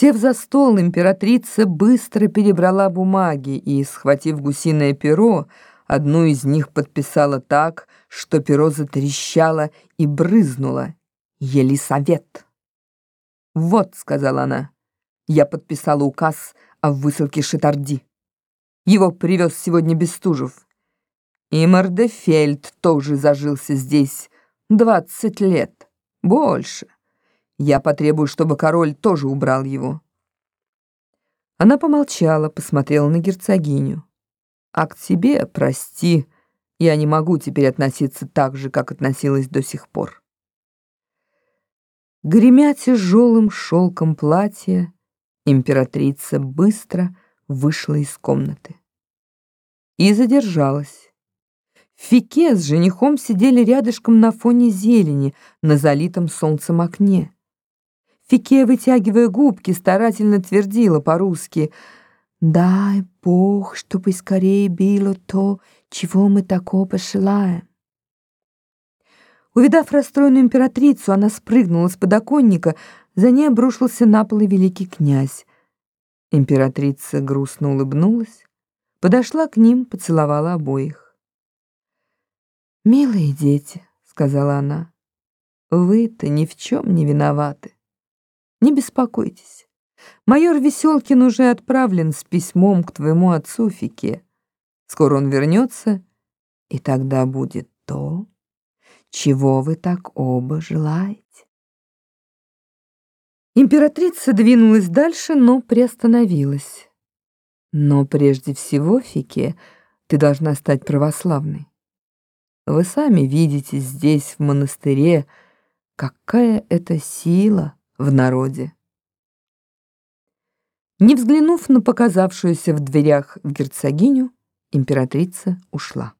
Сев за стол, императрица быстро перебрала бумаги и, схватив гусиное перо, одну из них подписала так, что перо затрещало и брызнуло. «Елисавет!» «Вот», — сказала она, — «я подписала указ о высылке Шитарди. Его привез сегодня Бестужев. И Мордефельд тоже зажился здесь двадцать лет, больше. Я потребую, чтобы король тоже убрал его». Она помолчала, посмотрела на герцогиню. «А к тебе, прости, я не могу теперь относиться так же, как относилась до сих пор». Гремя тяжелым шелком платья, императрица быстро вышла из комнаты. И задержалась. Фике с женихом сидели рядышком на фоне зелени на залитом солнцем окне. Фике, вытягивая губки, старательно твердила по-русски «Дай Бог, чтобы скорее било то, чего мы такого пожелаем». Увидав расстроенную императрицу, она спрыгнула с подоконника, за ней обрушился на пол великий князь. Императрица грустно улыбнулась, подошла к ним, поцеловала обоих. «Милые дети», — сказала она, — «вы-то ни в чем не виноваты. Не беспокойтесь. Майор Веселкин уже отправлен с письмом к твоему отцу Фике. Скоро он вернется, и тогда будет то, чего вы так оба желаете. Императрица двинулась дальше, но приостановилась. Но прежде всего, Фике, ты должна стать православной. Вы сами видите здесь, в монастыре, какая это сила — в народе. Не взглянув на показавшуюся в дверях герцогиню, императрица ушла.